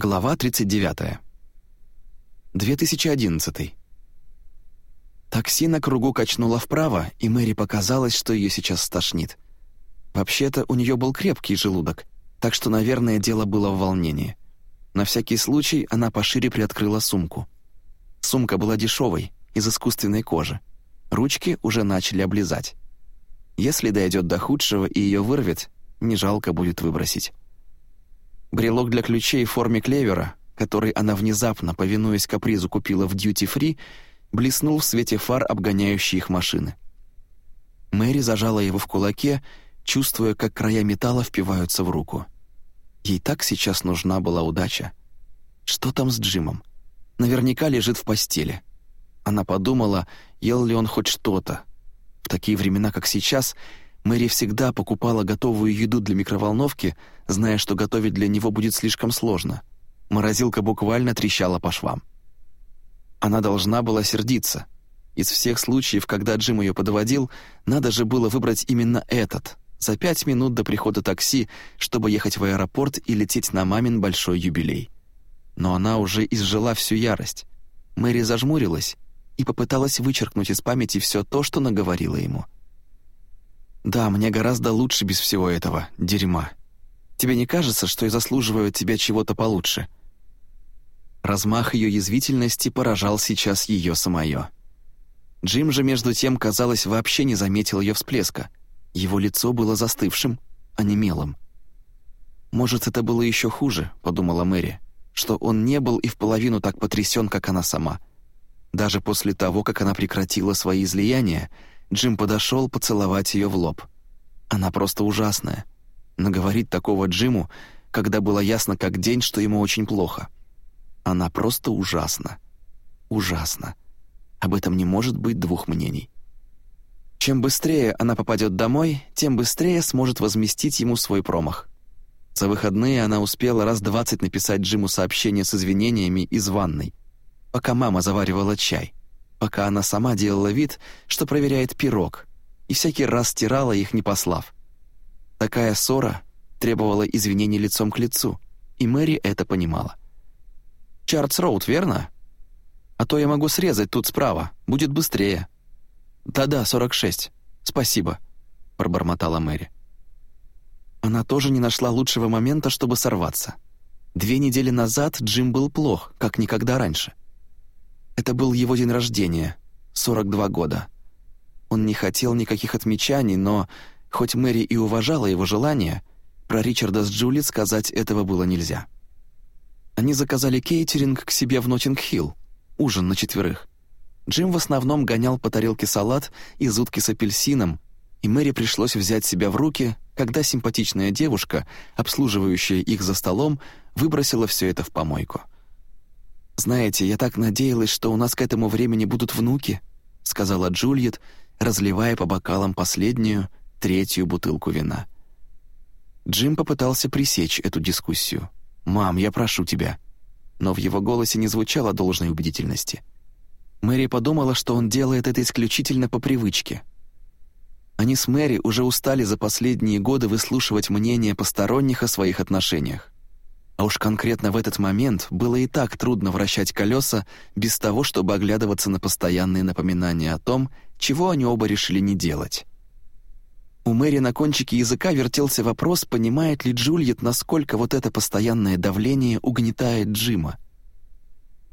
Глава 39. 2011. Такси на кругу качнуло вправо, и Мэри показалось, что ее сейчас стошнит. Вообще-то у нее был крепкий желудок, так что, наверное, дело было в волнении. На всякий случай она пошире приоткрыла сумку. Сумка была дешевой, из искусственной кожи. Ручки уже начали облизать. Если дойдет до худшего и ее вырвет, не жалко будет выбросить. Брелок для ключей в форме клевера, который она внезапно, повинуясь капризу, купила в дьюти-фри, блеснул в свете фар обгоняющей их машины. Мэри зажала его в кулаке, чувствуя, как края металла впиваются в руку. Ей так сейчас нужна была удача. Что там с Джимом? Наверняка лежит в постели. Она подумала, ел ли он хоть что-то. В такие времена, как сейчас, Мэри всегда покупала готовую еду для микроволновки, зная, что готовить для него будет слишком сложно. Морозилка буквально трещала по швам. Она должна была сердиться. Из всех случаев, когда Джим ее подводил, надо же было выбрать именно этот, за пять минут до прихода такси, чтобы ехать в аэропорт и лететь на мамин большой юбилей. Но она уже изжила всю ярость. Мэри зажмурилась и попыталась вычеркнуть из памяти все то, что наговорила ему. «Да, мне гораздо лучше без всего этого дерьма. Тебе не кажется, что я заслуживаю от тебя чего-то получше?» Размах ее язвительности поражал сейчас ее самое. Джим же, между тем, казалось, вообще не заметил ее всплеска. Его лицо было застывшим, а не мелом. «Может, это было еще хуже», — подумала Мэри, что он не был и в половину так потрясен, как она сама. Даже после того, как она прекратила свои излияния, Джим подошел поцеловать ее в лоб. Она просто ужасная. Но говорить такого Джиму, когда было ясно как день, что ему очень плохо — она просто ужасна. Ужасно. Об этом не может быть двух мнений. Чем быстрее она попадет домой, тем быстрее сможет возместить ему свой промах. За выходные она успела раз двадцать написать Джиму сообщение с извинениями из ванной, пока мама заваривала чай, пока она сама делала вид, что проверяет пирог, и всякий раз стирала их, не послав. Такая ссора требовала извинений лицом к лицу, и Мэри это понимала. Чартс-Роуд, верно? А то я могу срезать тут справа, будет быстрее». «Да-да, 46. Спасибо», — пробормотала Мэри. Она тоже не нашла лучшего момента, чтобы сорваться. Две недели назад Джим был плох, как никогда раньше. Это был его день рождения, 42 года. Он не хотел никаких отмечаний, но, хоть Мэри и уважала его желание, про Ричарда с Джули сказать этого было нельзя. Они заказали кейтеринг к себе в Нотинг-Хилл, ужин на четверых. Джим в основном гонял по тарелке салат из утки с апельсином, и Мэри пришлось взять себя в руки, когда симпатичная девушка, обслуживающая их за столом, выбросила все это в помойку. «Знаете, я так надеялась, что у нас к этому времени будут внуки», сказала Джульет, разливая по бокалам последнюю, третью бутылку вина. Джим попытался пресечь эту дискуссию. «Мам, я прошу тебя». Но в его голосе не звучало должной убедительности. Мэри подумала, что он делает это исключительно по привычке. Они с Мэри уже устали за последние годы выслушивать мнения посторонних о своих отношениях. А уж конкретно в этот момент было и так трудно вращать колеса без того, чтобы оглядываться на постоянные напоминания о том, чего они оба решили не делать. У Мэри на кончике языка вертелся вопрос, понимает ли Джульет, насколько вот это постоянное давление угнетает Джима.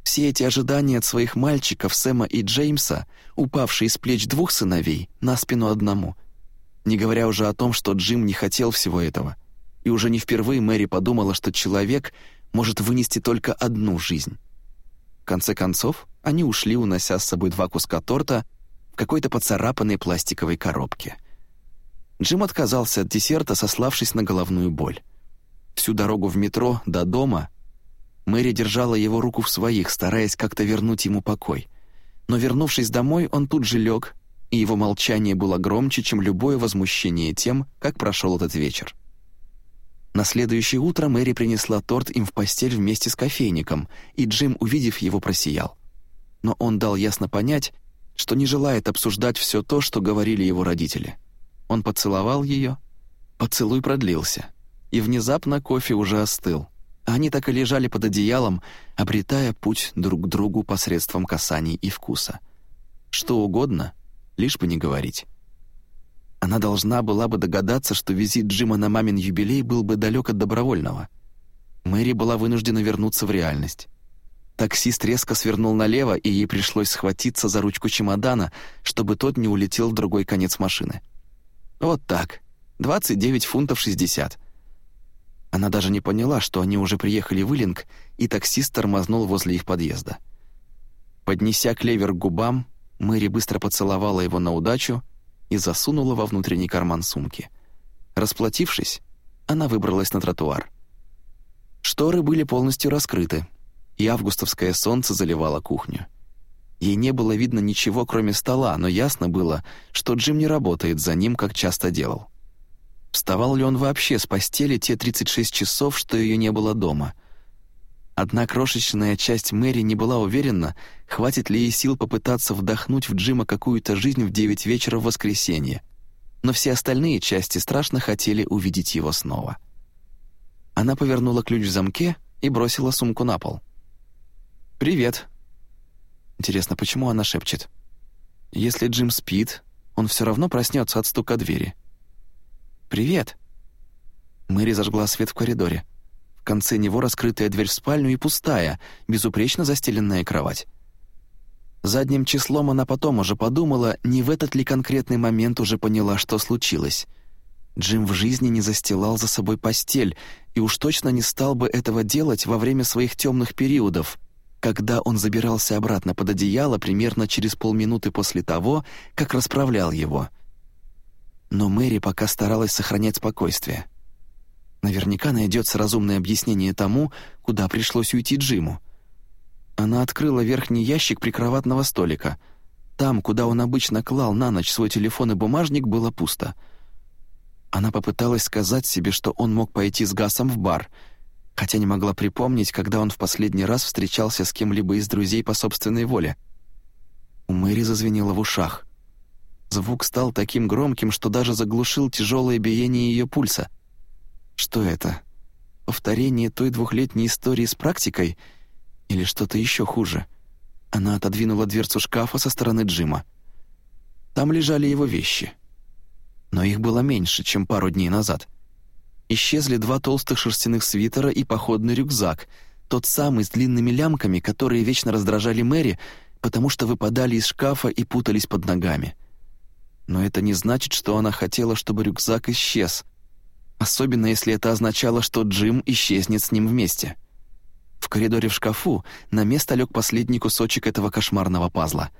Все эти ожидания от своих мальчиков, Сэма и Джеймса, упавшие с плеч двух сыновей, на спину одному. Не говоря уже о том, что Джим не хотел всего этого. И уже не впервые Мэри подумала, что человек может вынести только одну жизнь. В конце концов, они ушли, унося с собой два куска торта в какой-то поцарапанной пластиковой коробке — Джим отказался от десерта, сославшись на головную боль. Всю дорогу в метро до дома Мэри держала его руку в своих, стараясь как-то вернуть ему покой. Но вернувшись домой, он тут же лег, и его молчание было громче, чем любое возмущение тем, как прошел этот вечер. На следующее утро Мэри принесла торт им в постель вместе с кофейником, и Джим, увидев его, просиял. Но он дал ясно понять, что не желает обсуждать все то, что говорили его родители — он поцеловал ее. Поцелуй продлился. И внезапно кофе уже остыл. они так и лежали под одеялом, обретая путь друг к другу посредством касаний и вкуса. Что угодно, лишь бы не говорить. Она должна была бы догадаться, что визит Джима на мамин юбилей был бы далек от добровольного. Мэри была вынуждена вернуться в реальность. Таксист резко свернул налево, и ей пришлось схватиться за ручку чемодана, чтобы тот не улетел в другой конец машины. Вот так. 29 фунтов 60. Она даже не поняла, что они уже приехали в Иллинг, и таксист тормознул возле их подъезда. Поднеся клевер к губам, Мэри быстро поцеловала его на удачу и засунула во внутренний карман сумки. Расплатившись, она выбралась на тротуар. Шторы были полностью раскрыты, и августовское солнце заливало кухню. Ей не было видно ничего, кроме стола, но ясно было, что Джим не работает за ним, как часто делал. Вставал ли он вообще с постели те 36 часов, что ее не было дома? Одна крошечная часть Мэри не была уверена, хватит ли ей сил попытаться вдохнуть в Джима какую-то жизнь в 9 вечера в воскресенье. Но все остальные части страшно хотели увидеть его снова. Она повернула ключ в замке и бросила сумку на пол. «Привет». Интересно, почему она шепчет? Если Джим спит, он все равно проснется от стука двери. «Привет». Мэри зажгла свет в коридоре. Конце него раскрытая дверь в спальню и пустая, безупречно застеленная кровать. Задним числом она потом уже подумала, не в этот ли конкретный момент уже поняла, что случилось. Джим в жизни не застилал за собой постель и уж точно не стал бы этого делать во время своих темных периодов, когда он забирался обратно под одеяло примерно через полминуты после того, как расправлял его. Но Мэри пока старалась сохранять спокойствие. Наверняка найдется разумное объяснение тому, куда пришлось уйти Джиму. Она открыла верхний ящик прикроватного столика. Там, куда он обычно клал на ночь свой телефон и бумажник, было пусто. Она попыталась сказать себе, что он мог пойти с Гасом в бар — хотя не могла припомнить, когда он в последний раз встречался с кем-либо из друзей по собственной воле. У Мэри зазвенело в ушах. Звук стал таким громким, что даже заглушил тяжелое биение ее пульса. Что это? Повторение той двухлетней истории с практикой? Или что-то еще хуже? Она отодвинула дверцу шкафа со стороны Джима. Там лежали его вещи. Но их было меньше, чем пару дней назад — Исчезли два толстых шерстяных свитера и походный рюкзак, тот самый с длинными лямками, которые вечно раздражали Мэри, потому что выпадали из шкафа и путались под ногами. Но это не значит, что она хотела, чтобы рюкзак исчез, особенно если это означало, что Джим исчезнет с ним вместе. В коридоре в шкафу на место лег последний кусочек этого кошмарного пазла —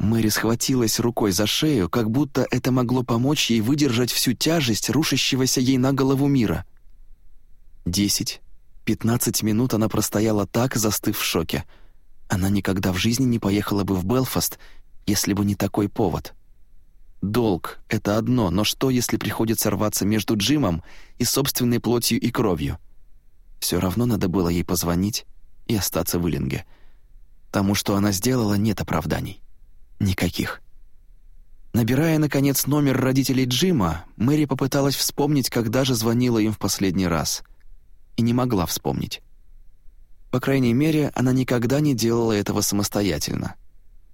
Мэри схватилась рукой за шею, как будто это могло помочь ей выдержать всю тяжесть рушащегося ей на голову мира. Десять, пятнадцать минут она простояла так, застыв в шоке. Она никогда в жизни не поехала бы в Белфаст, если бы не такой повод. Долг — это одно, но что, если приходится рваться между Джимом и собственной плотью и кровью? Все равно надо было ей позвонить и остаться в Иллинге. Тому, что она сделала, нет оправданий. Никаких. Набирая, наконец, номер родителей Джима, Мэри попыталась вспомнить, когда же звонила им в последний раз. И не могла вспомнить. По крайней мере, она никогда не делала этого самостоятельно.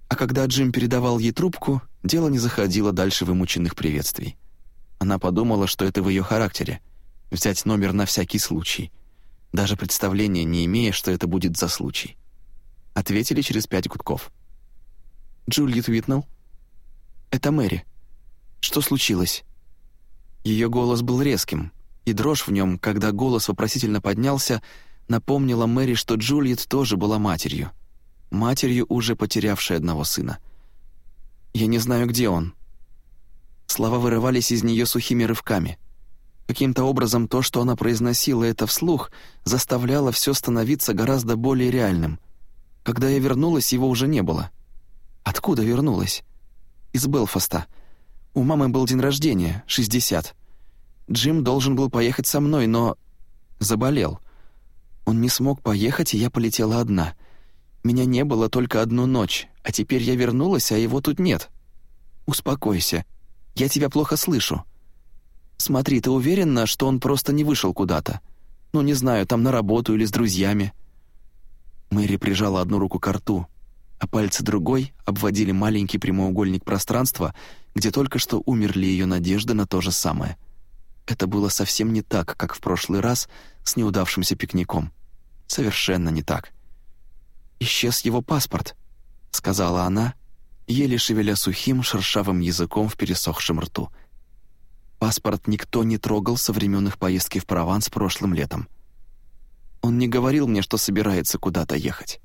А когда Джим передавал ей трубку, дело не заходило дальше вымученных приветствий. Она подумала, что это в ее характере — взять номер на всякий случай, даже представления не имея, что это будет за случай. Ответили через пять гудков — Джульет Уитнелл?» «Это Мэри. Что случилось?» Ее голос был резким, и дрожь в нем, когда голос вопросительно поднялся, напомнила Мэри, что Джульет тоже была матерью. Матерью, уже потерявшей одного сына. «Я не знаю, где он». Слова вырывались из нее сухими рывками. Каким-то образом то, что она произносила это вслух, заставляло все становиться гораздо более реальным. Когда я вернулась, его уже не было. Откуда вернулась? Из Белфаста. У мамы был день рождения, 60. Джим должен был поехать со мной, но... Заболел. Он не смог поехать, и я полетела одна. Меня не было только одну ночь, а теперь я вернулась, а его тут нет. Успокойся. Я тебя плохо слышу. Смотри, ты уверена, что он просто не вышел куда-то? Ну, не знаю, там на работу или с друзьями». Мэри прижала одну руку к рту, а пальцы другой обводили маленький прямоугольник пространства, где только что умерли ее надежды на то же самое. Это было совсем не так, как в прошлый раз с неудавшимся пикником. Совершенно не так. «Исчез его паспорт», — сказала она, еле шевеля сухим шершавым языком в пересохшем рту. Паспорт никто не трогал со времен их поездки в Прованс прошлым летом. Он не говорил мне, что собирается куда-то ехать.